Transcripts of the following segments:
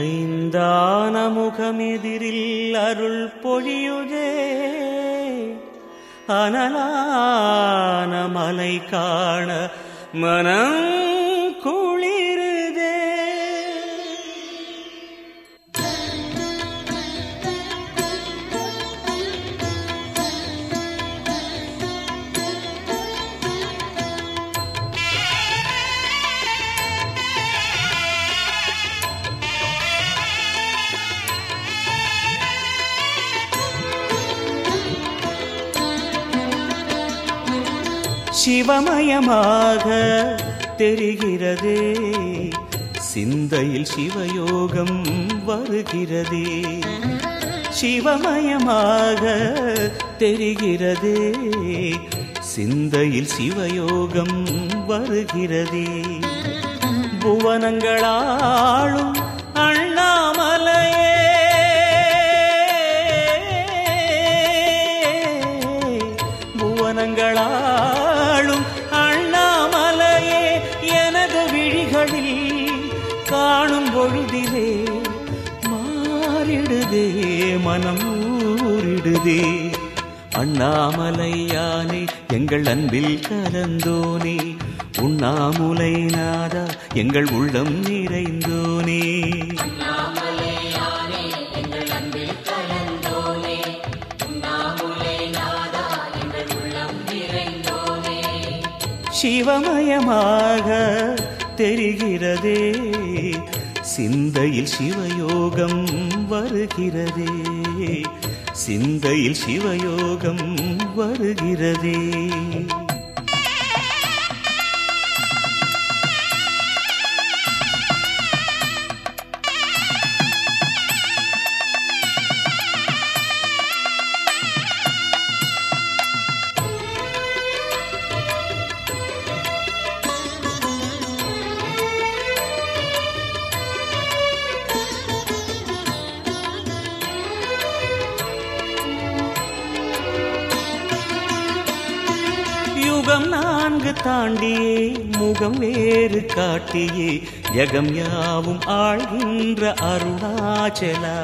ஐந்தான முகமெதிரில் அருள் பொழியுதே அனலான மலை காண மனம் சிவமயமாக தெரிகிறதே. சிந்தையில் சிவயோகம் வருகிறதே. சிவமயமாக தெரிகிறதே. சிந்தையில் சிவயோகம் வருகிறதே. புவனங்களாளும் மனம் ஊரிடுதே அண்ணாமலையானே எங்கள் அன்பில் கலந்தோனே. உண்ணாமுலை நாதா எங்கள் உள்ளம் நிறைந்தோனே. சிவமயமாக தெரிகிறதே. சிந்தையில் சிவயோகம் வருகிறதே. சிந்தையில் சிவயோகம் வருகிறதே. நான்கு தாண்டியே முகம் வேறு காட்டியே யகம் யாவும் ஆழ்கின்ற அருணாச்சலா.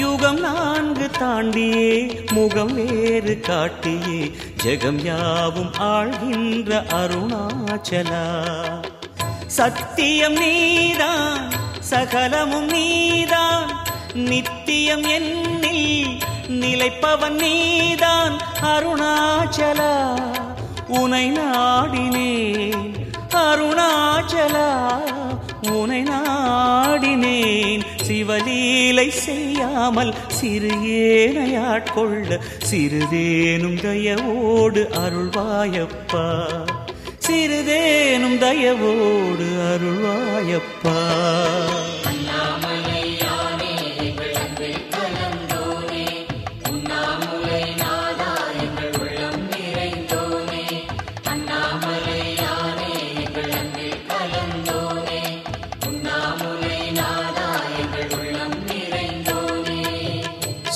யுகம் நான்கு தாண்டியே முகம் வேறு காட்டியே ஜெகம் யாவும் ஆழ்கின்ற அருணாச்சலா. சத்தியம் நீதான் சகலமும் நீதான் நித்தியம் என்னில் நிலைப்பவன் நீதான் அருணாச்சலா. உனை நாடினேன். அருணாச்சலா உனை நாடினேன். சிவலீலை செய்யாமல் சிறு ஏனையாட்கொள்ள சிறிதேனும் தயவோடு அருள்வாயப்பா. சிறிதேனும் தயவோடு அருள்வாயப்பா.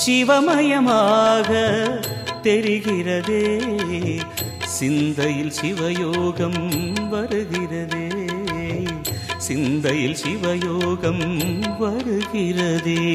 சிவமயமாக தெரிகிறதே. சிந்தையில் சிவயோகம் வருகிறதே. சிந்தையில் சிவயோகம் வருகிறதே.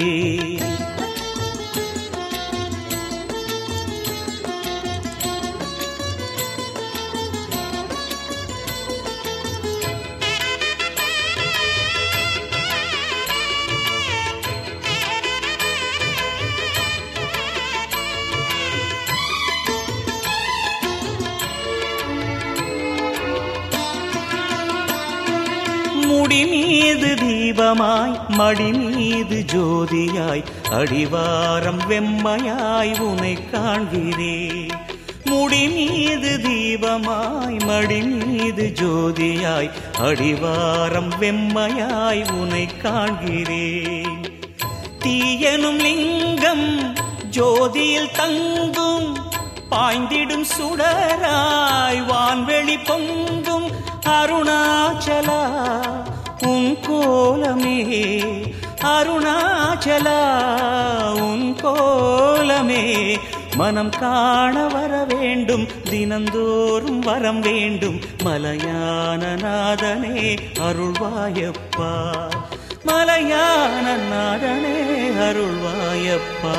மீது தீபமாய் மடி மீது ஜோதியாய் அடிவாரம் வெம்மையாய் உனை காண்கிறேன் முடி மீது தீபமாய் மடி மீது ஜோதியாய் அடிவாரம் வெம்மையாய் உனை காண்கிறேன் தீயனும் லிங்கம் ஜோதியில் தங்கும் பாய்ந்திடும் சுடராய் வான்வெளி பொங்கும் அருணாச்சலா. உன் கோலமே அருணாச்சலா உன் கோலமே. மனம் காண வர வேண்டும் தினந்தோறும் வரம் வேண்டும். மலையான நாதனே அருள்வாயப்பா. மலையான நாதனே அருள்வாயப்பா.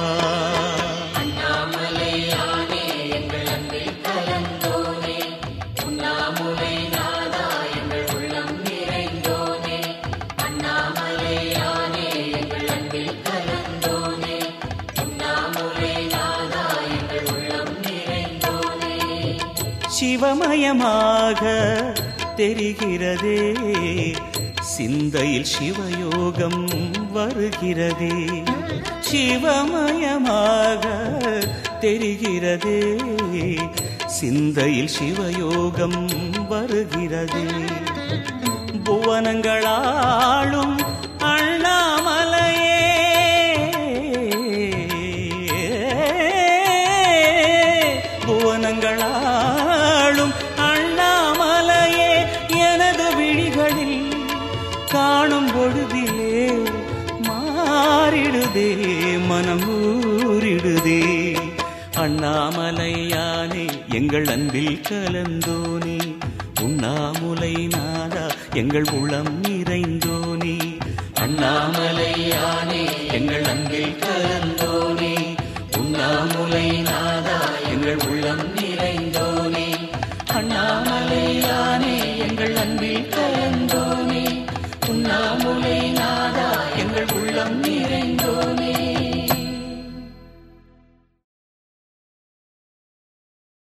அண்ணாமலையானே எங்கள் அன்பில் கலந்தோனே. உண்ணாமுலை சிவமயமாக தெரிகிறதே. சிந்தையில் சிவயோகம் வருகிறதே. சிவமயமாக தெரிகிறதே. சிந்தையில் சிவயோகம் வருகிறதே. புவனங்களாளும் மாறிடுதே மனம் ஊறிடுதே அண்ணாமலையானே எங்கள் அன்பில் கலந்தோனே. உண்ணாமுலை நாதா எங்கள் உளம் நிறைந்தோனே. அண்ணாமலையானே எங்கள் அன்பில் கலந்தோனே. உண்ணாமுலை நாதா எங்கள் உள்ளம் நிறைந்தோனே. அண்ணாமலையானே எங்கள் அன்பில் கலந்தோனே